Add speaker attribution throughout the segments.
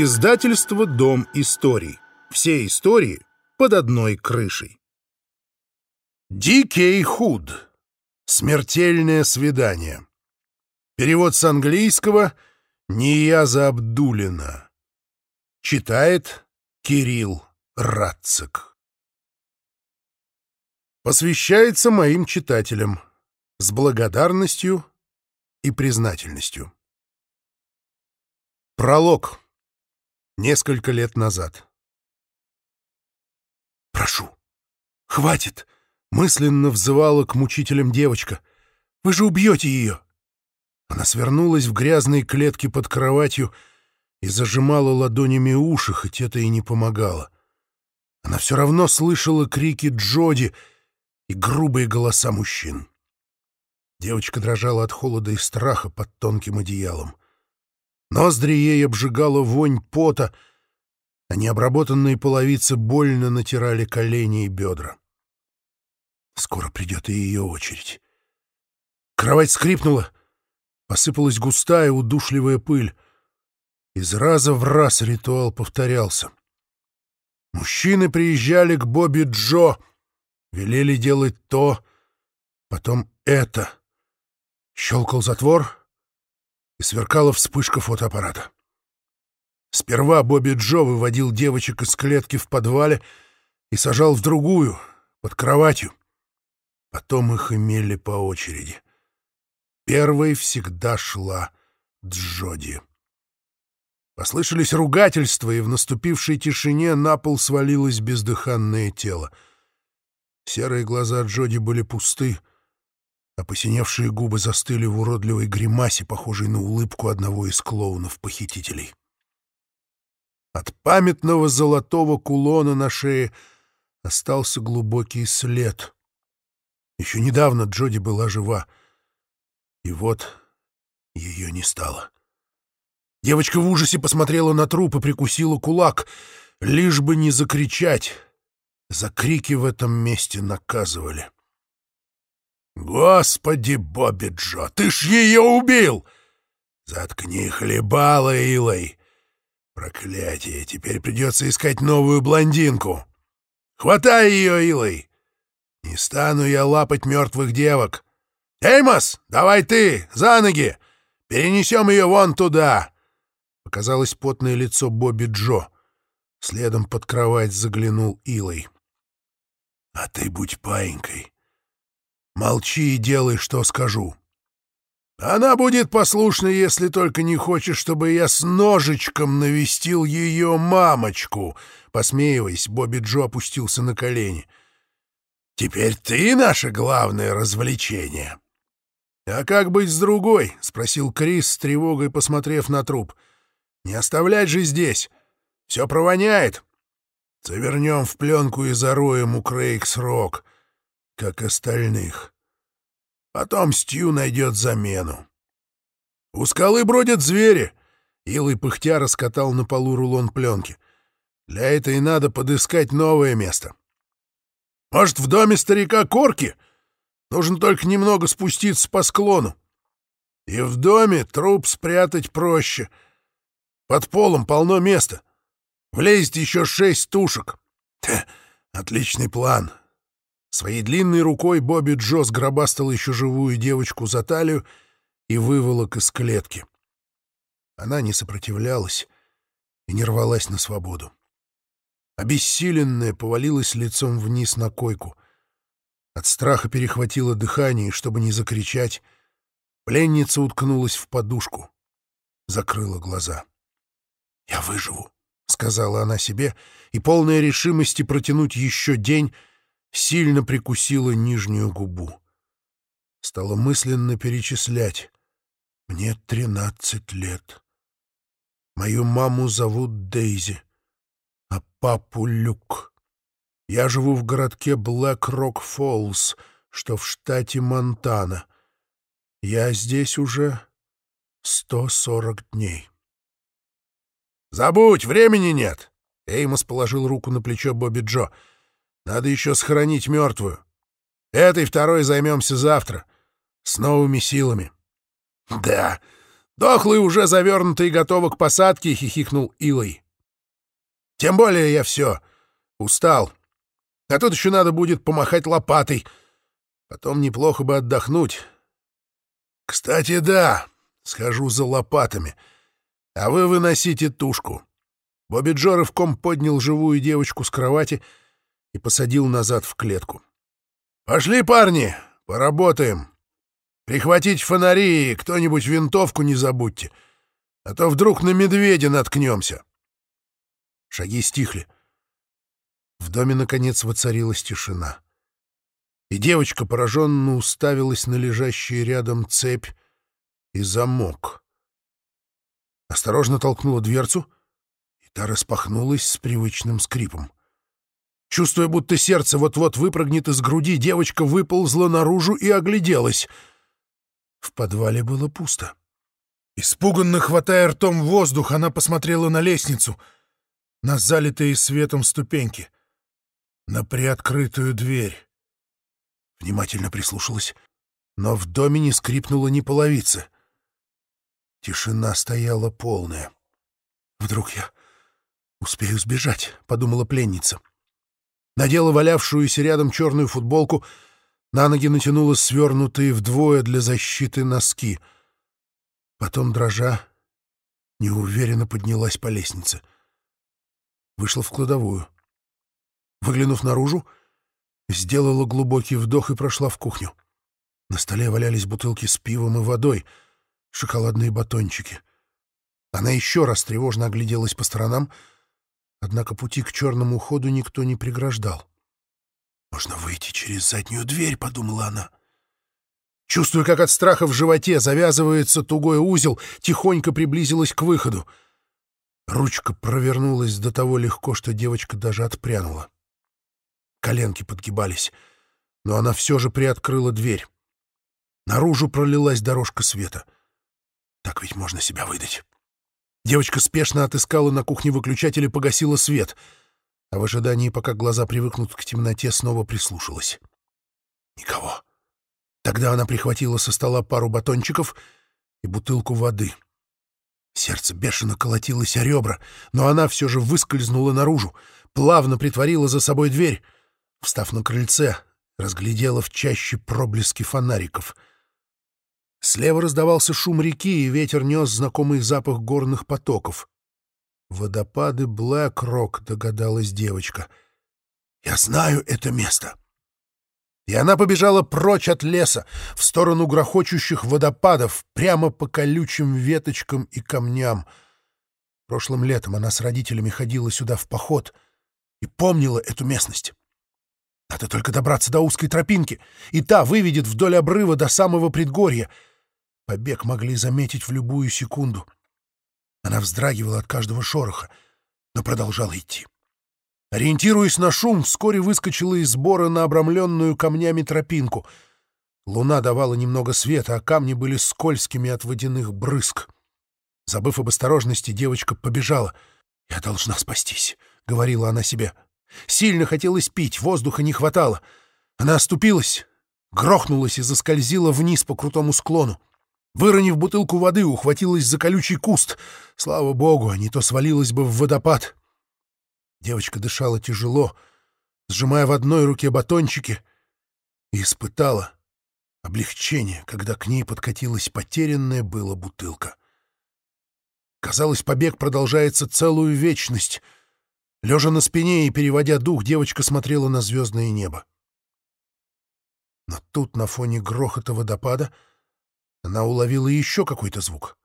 Speaker 1: Издательство «Дом историй». Все истории под одной крышей. Дикей Худ. Смертельное свидание. Перевод с английского Нияза Абдулина. Читает Кирилл Рацик. Посвящается моим читателям с благодарностью и признательностью. Пролог. Несколько лет назад. «Прошу, хватит!» — мысленно взывала к мучителям девочка. «Вы же убьете ее!» Она свернулась в грязной клетке под кроватью и зажимала ладонями уши, хоть это и не помогало. Она все равно слышала крики Джоди и грубые голоса мужчин. Девочка дрожала от холода и страха под тонким одеялом. Ноздри ей обжигала вонь пота, а необработанные половицы больно натирали колени и бедра. Скоро придет и ее очередь. Кровать скрипнула, посыпалась густая удушливая пыль. Из раза в раз ритуал повторялся. Мужчины приезжали к Бобби Джо, велели делать то, потом это. Щелкал затвор, и сверкала вспышка фотоаппарата. Сперва Бобби Джо выводил девочек из клетки в подвале и сажал в другую, под кроватью. Потом их имели по очереди. Первой всегда шла Джоди. Послышались ругательства, и в наступившей тишине на пол свалилось бездыханное тело. Серые глаза Джоди были пусты, а посиневшие губы застыли в уродливой гримасе, похожей на улыбку одного из клоунов-похитителей. От памятного золотого кулона на шее остался глубокий след. Еще недавно Джоди была жива, и вот ее не стало. Девочка в ужасе посмотрела на труп и прикусила кулак, лишь бы не закричать. За крики в этом месте наказывали. — «Господи, Бобби Джо, ты ж ее убил!» «Заткни хлебало, Илой!» «Проклятие, теперь придется искать новую блондинку!» «Хватай ее, Илой!» «Не стану я лапать мертвых девок!» «Эймос, давай ты, за ноги! Перенесем ее вон туда!» Показалось потное лицо Бобби Джо. Следом под кровать заглянул Илой. «А ты будь паинькой!» Молчи и делай, что скажу. Она будет послушна, если только не хочешь, чтобы я с ножичком навестил ее мамочку. Посмеиваясь, Бобби Джо опустился на колени. Теперь ты наше главное развлечение. А как быть с другой? спросил Крис с тревогой, посмотрев на труп. Не оставлять же здесь. Все провоняет. Завернем в пленку и зароем у Крейгс-Рок как остальных. Потом Стью найдет замену. У скалы бродят звери. Илый пыхтя раскатал на полу рулон пленки. Для этого и надо подыскать новое место. Может, в доме старика Корки? Нужно только немного спуститься по склону. И в доме труп спрятать проще. Под полом полно места. Влезет еще шесть тушек. Отличный план. Своей длинной рукой Бобби Джо сгробастал еще живую девочку за талию и выволок из клетки. Она не сопротивлялась и не рвалась на свободу. Обессиленная повалилась лицом вниз на койку. От страха перехватило дыхание, и, чтобы не закричать, пленница уткнулась в подушку, закрыла глаза. «Я выживу», — сказала она себе, и, полная решимости протянуть еще день, сильно прикусила нижнюю губу. Стала мысленно перечислять. Мне тринадцать лет. Мою маму зовут Дейзи, а папу Люк. Я живу в городке Блэк-Рок-Фоллс, что в штате Монтана. Я здесь уже сто сорок дней. «Забудь, времени нет!» Эймос положил руку на плечо Бобби Джо. Надо еще сохранить мертвую. Этой второй займемся завтра. С новыми силами. Да, «Дохлый уже завернутый и готов к посадке», — хихикнул Илой. «Тем более я все. Устал. А тут еще надо будет помахать лопатой. Потом неплохо бы отдохнуть. Кстати, да, схожу за лопатами. А вы выносите тушку». Бобби Джо рывком поднял живую девочку с кровати и посадил назад в клетку. «Пошли, парни, поработаем. Прихватить фонари и кто-нибудь винтовку не забудьте, а то вдруг на медведя наткнемся». Шаги стихли. В доме, наконец, воцарилась тишина. И девочка пораженно уставилась на лежащий рядом цепь и замок. Осторожно толкнула дверцу — Та распахнулась с привычным скрипом. Чувствуя, будто сердце вот-вот выпрыгнет из груди, девочка выползла наружу и огляделась. В подвале было пусто. Испуганно хватая ртом воздух, она посмотрела на лестницу, на залитые светом ступеньки, на приоткрытую дверь. Внимательно прислушалась, но в доме не скрипнула ни половицы. Тишина стояла полная. Вдруг я «Успею сбежать», — подумала пленница. Надела валявшуюся рядом черную футболку, на ноги натянула свернутые вдвое для защиты носки. Потом, дрожа, неуверенно поднялась по лестнице. Вышла в кладовую. Выглянув наружу, сделала глубокий вдох и прошла в кухню. На столе валялись бутылки с пивом и водой, шоколадные батончики. Она еще раз тревожно огляделась по сторонам — Однако пути к черному ходу никто не преграждал. «Можно выйти через заднюю дверь», — подумала она. Чувствуя, как от страха в животе завязывается тугой узел, тихонько приблизилась к выходу. Ручка провернулась до того легко, что девочка даже отпрянула. Коленки подгибались, но она все же приоткрыла дверь. Наружу пролилась дорожка света. Так ведь можно себя выдать. Девочка спешно отыскала на кухне выключатель и погасила свет, а в ожидании, пока глаза привыкнут к темноте, снова прислушалась. Никого. Тогда она прихватила со стола пару батончиков и бутылку воды. Сердце бешено колотилось о ребра, но она все же выскользнула наружу, плавно притворила за собой дверь. Встав на крыльце, разглядела в чаще проблески фонариков — Слева раздавался шум реки, и ветер нес знакомый запах горных потоков. «Водопады Блэк-Рок», — догадалась девочка. «Я знаю это место». И она побежала прочь от леса, в сторону грохочущих водопадов, прямо по колючим веточкам и камням. Прошлым летом она с родителями ходила сюда в поход и помнила эту местность. Надо только добраться до узкой тропинки, и та выведет вдоль обрыва до самого предгорья — Побег могли заметить в любую секунду. Она вздрагивала от каждого шороха, но продолжала идти. Ориентируясь на шум, вскоре выскочила из сбора на обрамленную камнями тропинку. Луна давала немного света, а камни были скользкими от водяных брызг. Забыв об осторожности, девочка побежала. «Я должна спастись», — говорила она себе. Сильно хотелось пить, воздуха не хватало. Она оступилась, грохнулась и заскользила вниз по крутому склону. Выронив бутылку воды, ухватилась за колючий куст. Слава богу, а не то свалилась бы в водопад. Девочка дышала тяжело, сжимая в одной руке батончики, и испытала облегчение, когда к ней подкатилась потерянная была бутылка. Казалось, побег продолжается целую вечность. Лежа на спине и переводя дух, девочка смотрела на звездное небо. Но тут, на фоне грохота водопада, — она уловила еще какой-то звук.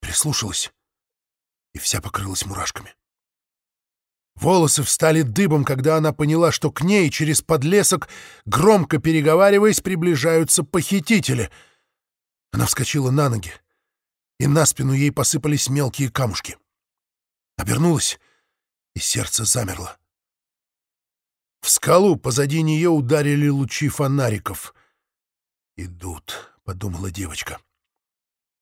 Speaker 1: Прислушалась и вся покрылась мурашками. Волосы встали дыбом, когда она поняла, что к ней через подлесок, громко переговариваясь, приближаются похитители. Она вскочила на ноги, и на спину ей посыпались мелкие камушки. Обернулась, и сердце замерло. В скалу позади нее ударили лучи фонариков. «Идут», — подумала девочка.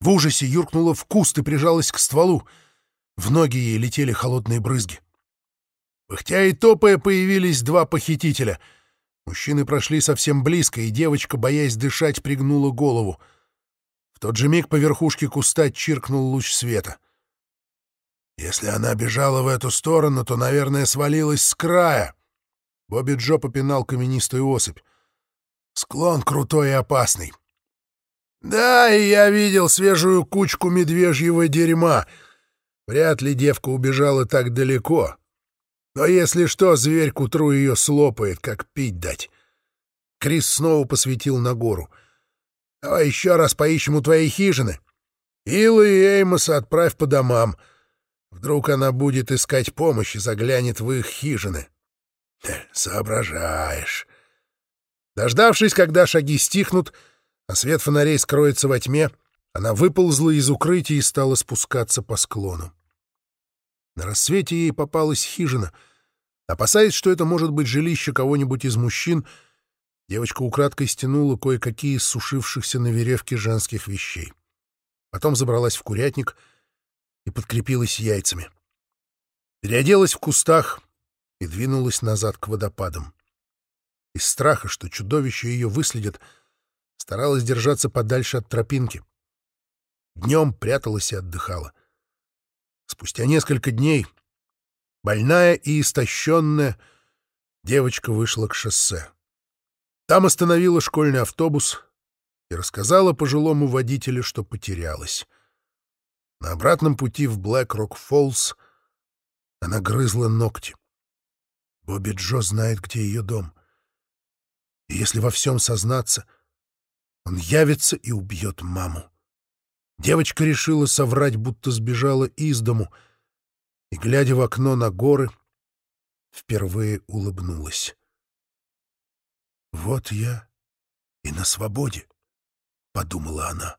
Speaker 1: В ужасе юркнула в куст и прижалась к стволу. В ноги ей летели холодные брызги. Пыхтя и топая появились два похитителя. Мужчины прошли совсем близко, и девочка, боясь дышать, пригнула голову. В тот же миг по верхушке куста чиркнул луч света. Если она бежала в эту сторону, то, наверное, свалилась с края. Бобби Джо попинал каменистую осыпь. Склон крутой и опасный. Да, и я видел свежую кучку медвежьего дерьма. Вряд ли девка убежала так далеко. Но если что, зверь к утру ее слопает, как пить дать. Крис снова посветил на гору. Давай еще раз поищем у твоей хижины. Илла и Эймоса отправь по домам. Вдруг она будет искать помощь и заглянет в их хижины. Соображаешь. Дождавшись, когда шаги стихнут, а свет фонарей скроется во тьме, она выползла из укрытия и стала спускаться по склону. На рассвете ей попалась хижина. Опасаясь, что это может быть жилище кого-нибудь из мужчин, девочка украдкой стянула кое-какие сушившихся на веревке женских вещей. Потом забралась в курятник и подкрепилась яйцами. Переоделась в кустах и двинулась назад к водопадам. Из страха, что чудовище ее выследит, старалась держаться подальше от тропинки. Днем пряталась и отдыхала. Спустя несколько дней, больная и истощенная, девочка вышла к шоссе. Там остановила школьный автобус и рассказала пожилому водителю, что потерялась. На обратном пути в Блэк-Рок-Фоллс она грызла ногти. Бобби Джо знает, где ее дом. И если во всем сознаться, он явится и убьет маму. Девочка решила соврать, будто сбежала из дому, и, глядя в окно на горы, впервые улыбнулась. «Вот я и на свободе», — подумала она.